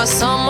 for someone